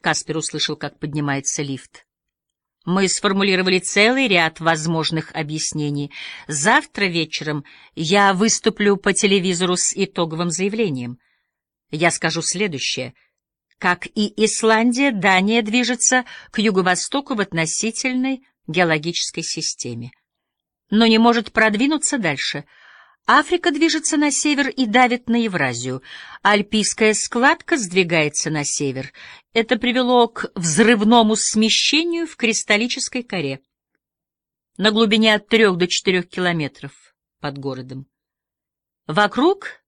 Каспер услышал, как поднимается лифт. Мы сформулировали целый ряд возможных объяснений. Завтра вечером я выступлю по телевизору с итоговым заявлением. Я скажу следующее. Как и Исландия, Дания движется к юго-востоку в относительной геологической системе. Но не может продвинуться дальше — Африка движется на север и давит на Евразию. Альпийская складка сдвигается на север. Это привело к взрывному смещению в кристаллической коре на глубине от трех до четырех километров под городом. Вокруг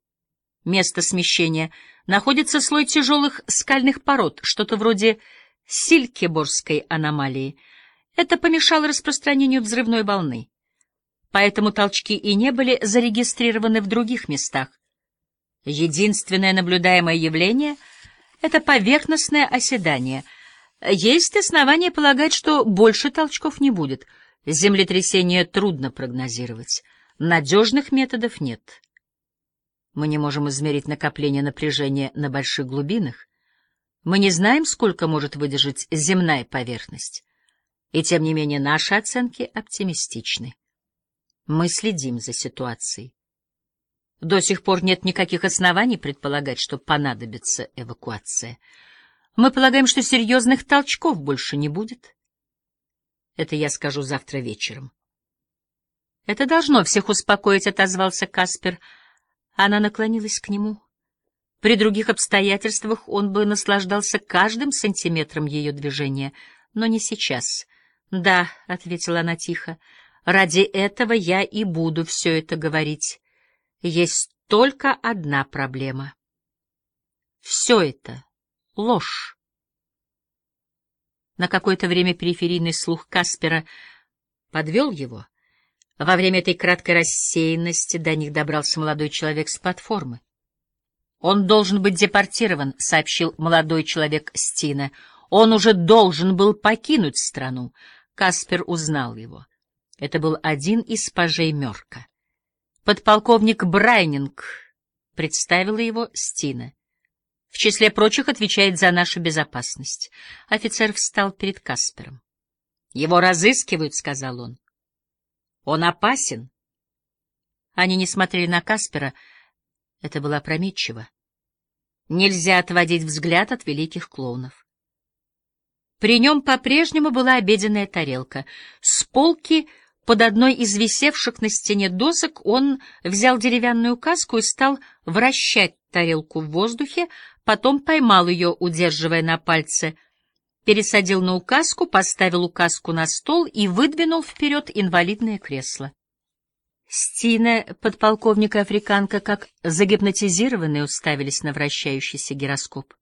места смещения находится слой тяжелых скальных пород, что-то вроде Силькеборской аномалии. Это помешало распространению взрывной волны поэтому толчки и не были зарегистрированы в других местах. Единственное наблюдаемое явление — это поверхностное оседание. Есть основания полагать, что больше толчков не будет. Землетрясение трудно прогнозировать. Надежных методов нет. Мы не можем измерить накопление напряжения на больших глубинах. Мы не знаем, сколько может выдержать земная поверхность. И тем не менее наши оценки оптимистичны. Мы следим за ситуацией. До сих пор нет никаких оснований предполагать, что понадобится эвакуация. Мы полагаем, что серьезных толчков больше не будет. Это я скажу завтра вечером. Это должно всех успокоить, — отозвался Каспер. Она наклонилась к нему. При других обстоятельствах он бы наслаждался каждым сантиметром ее движения, но не сейчас. — Да, — ответила она тихо, — Ради этого я и буду все это говорить. Есть только одна проблема. Все это — ложь. На какое-то время периферийный слух Каспера подвел его. Во время этой краткой рассеянности до них добрался молодой человек с платформы. «Он должен быть депортирован», — сообщил молодой человек Стина. «Он уже должен был покинуть страну». Каспер узнал его. Это был один из пажей Мёрка. Подполковник Брайнинг представила его Стина. В числе прочих отвечает за нашу безопасность. Офицер встал перед Каспером. — Его разыскивают, — сказал он. — Он опасен. Они не смотрели на Каспера. Это было опрометчиво. Нельзя отводить взгляд от великих клоунов. При нем по-прежнему была обеденная тарелка. С полки под одной из висевших на стене досок он взял деревянную каску и стал вращать тарелку в воздухе, потом поймал ее, удерживая на пальце, пересадил на указку, поставил указку на стол и выдвинул вперед инвалидное кресло. Стина, подполковник и африканка, как загипнотизированные, уставились на вращающийся гироскоп.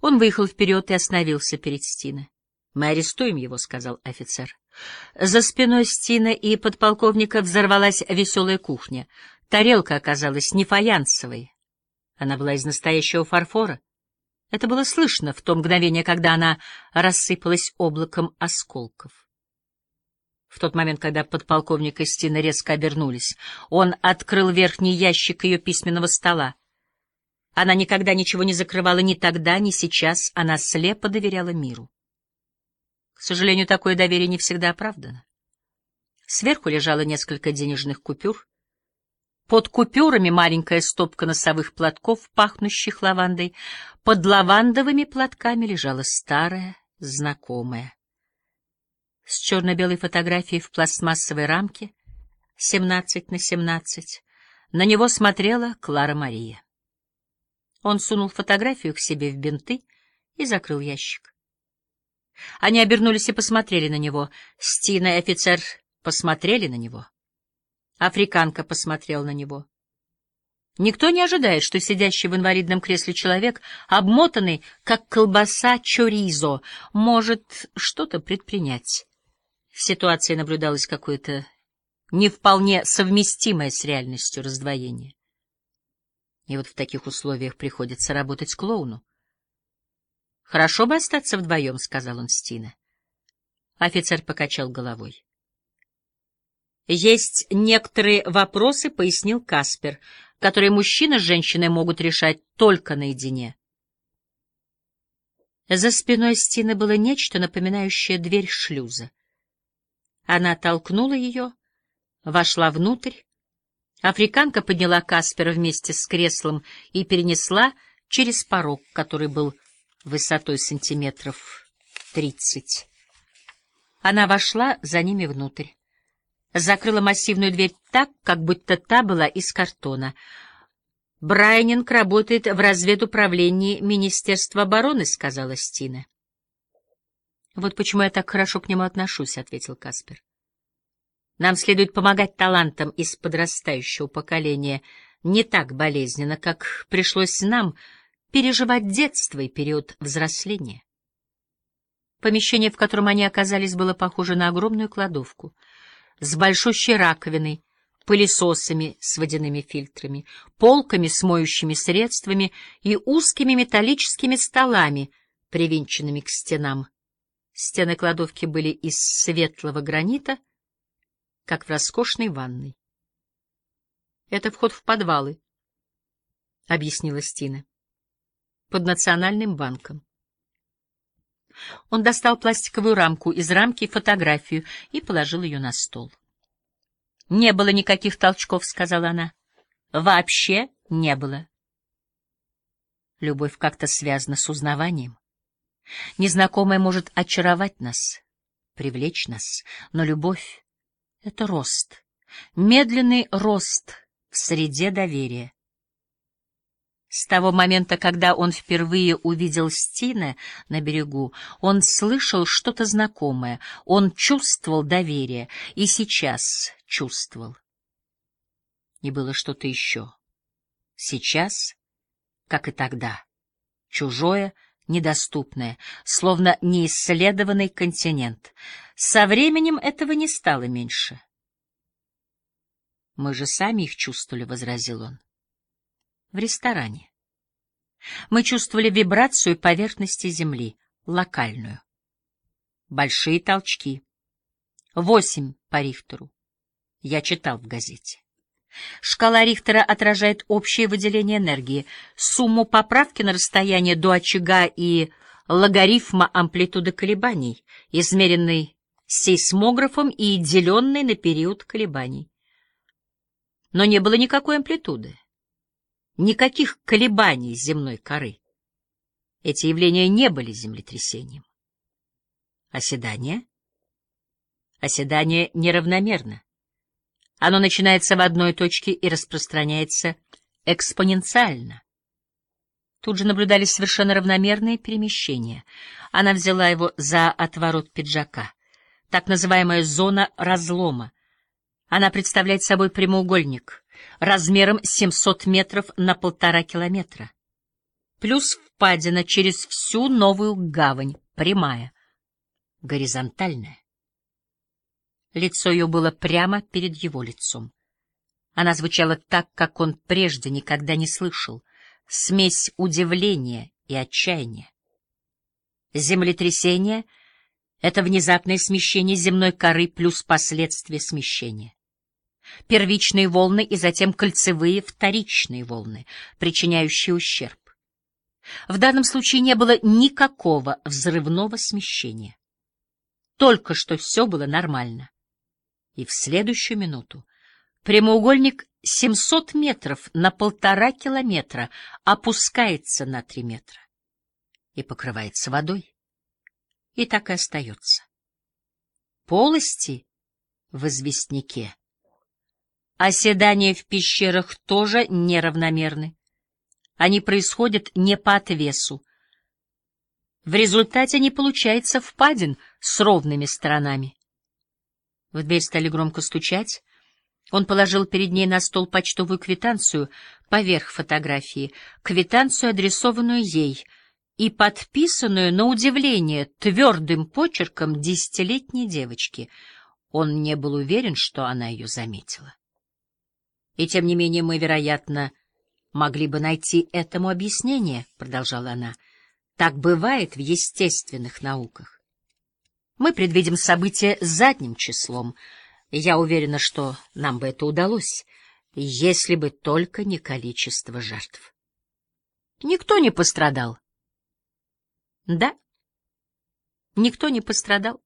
Он выехал вперед и остановился перед Стиной. «Мы арестуем его», — сказал офицер. За спиной Стина и подполковника взорвалась веселая кухня. Тарелка оказалась не фаянсовой. Она была из настоящего фарфора. Это было слышно в то мгновение, когда она рассыпалась облаком осколков. В тот момент, когда подполковник и Стина резко обернулись, он открыл верхний ящик ее письменного стола. Она никогда ничего не закрывала ни тогда, ни сейчас, она слепо доверяла миру. К сожалению, такое доверие не всегда оправдано. Сверху лежало несколько денежных купюр. Под купюрами маленькая стопка носовых платков, пахнущих лавандой. Под лавандовыми платками лежала старая, знакомая. С черно-белой фотографией в пластмассовой рамке, 17 на 17, на него смотрела Клара Мария. Он сунул фотографию к себе в бинты и закрыл ящик. Они обернулись и посмотрели на него. Стина и офицер посмотрели на него. Африканка посмотрел на него. Никто не ожидает, что сидящий в инвалидном кресле человек, обмотанный, как колбаса чоризо, может что-то предпринять. В ситуации наблюдалось какое-то не вполне совместимое с реальностью раздвоение. И вот в таких условиях приходится работать клоуну. Хорошо бы остаться вдвоем, — сказал он Стина. Офицер покачал головой. Есть некоторые вопросы, — пояснил Каспер, — которые мужчина с женщиной могут решать только наедине. За спиной Стины было нечто, напоминающее дверь шлюза. Она толкнула ее, вошла внутрь. Африканка подняла Каспера вместе с креслом и перенесла через порог, который был высотой сантиметров тридцать. Она вошла за ними внутрь. Закрыла массивную дверь так, как будто та была из картона. «Брайнинг работает в разведуправлении Министерства обороны», — сказала Стина. «Вот почему я так хорошо к нему отношусь», — ответил Каспер. «Нам следует помогать талантам из подрастающего поколения не так болезненно, как пришлось нам переживать детство и период взросления». Помещение, в котором они оказались, было похоже на огромную кладовку с большущей раковиной, пылесосами с водяными фильтрами, полками с моющими средствами и узкими металлическими столами, привинченными к стенам. Стены кладовки были из светлого гранита, как в роскошной ванной. — Это вход в подвалы, — объяснила Стина, — под Национальным банком. Он достал пластиковую рамку, из рамки фотографию и положил ее на стол. «Не было никаких толчков», — сказала она. «Вообще не было». Любовь как-то связана с узнаванием. Незнакомое может очаровать нас, привлечь нас, но любовь — это рост, медленный рост в среде доверия. С того момента, когда он впервые увидел Стина на берегу, он слышал что-то знакомое, он чувствовал доверие, и сейчас чувствовал. И было что-то еще. Сейчас, как и тогда, чужое, недоступное, словно неисследованный континент. Со временем этого не стало меньше. «Мы же сами их чувствовали», — возразил он в ресторане. Мы чувствовали вибрацию поверхности Земли, локальную. Большие толчки. Восемь по Рихтеру. Я читал в газете. Шкала Рихтера отражает общее выделение энергии, сумму поправки на расстояние до очага и логарифма амплитуды колебаний, измеренный сейсмографом и деленный на период колебаний. Но не было никакой амплитуды никаких колебаний земной коры. Эти явления не были землетрясением. Оседание? Оседание неравномерно. Оно начинается в одной точке и распространяется экспоненциально. Тут же наблюдались совершенно равномерные перемещения. Она взяла его за отворот пиджака. Так называемая зона разлома. Она представляет собой прямоугольник, размером 700 метров на полтора километра. Плюс впадина через всю новую гавань, прямая, горизонтальная. Лицо ее было прямо перед его лицом. Она звучала так, как он прежде никогда не слышал, смесь удивления и отчаяния. Землетрясение — это внезапное смещение земной коры плюс последствия смещения первичные волны и затем кольцевые вторичные волны, причиняющие ущерб. В данном случае не было никакого взрывного смещения. Только что все было нормально. И в следующую минуту прямоугольник 700 метров на полтора километра опускается на 3 метра и покрывается водой. И так и остается. Полости в известняке Оседания в пещерах тоже неравномерны. Они происходят не по отвесу. В результате не получается впадин с ровными сторонами. В дверь стали громко стучать. Он положил перед ней на стол почтовую квитанцию поверх фотографии, квитанцию, адресованную ей, и подписанную, на удивление, твердым почерком десятилетней девочки. Он не был уверен, что она ее заметила. И тем не менее мы, вероятно, могли бы найти этому объяснение, — продолжала она. Так бывает в естественных науках. Мы предвидим события задним числом. Я уверена, что нам бы это удалось, если бы только не количество жертв. Никто не пострадал. Да, никто не пострадал.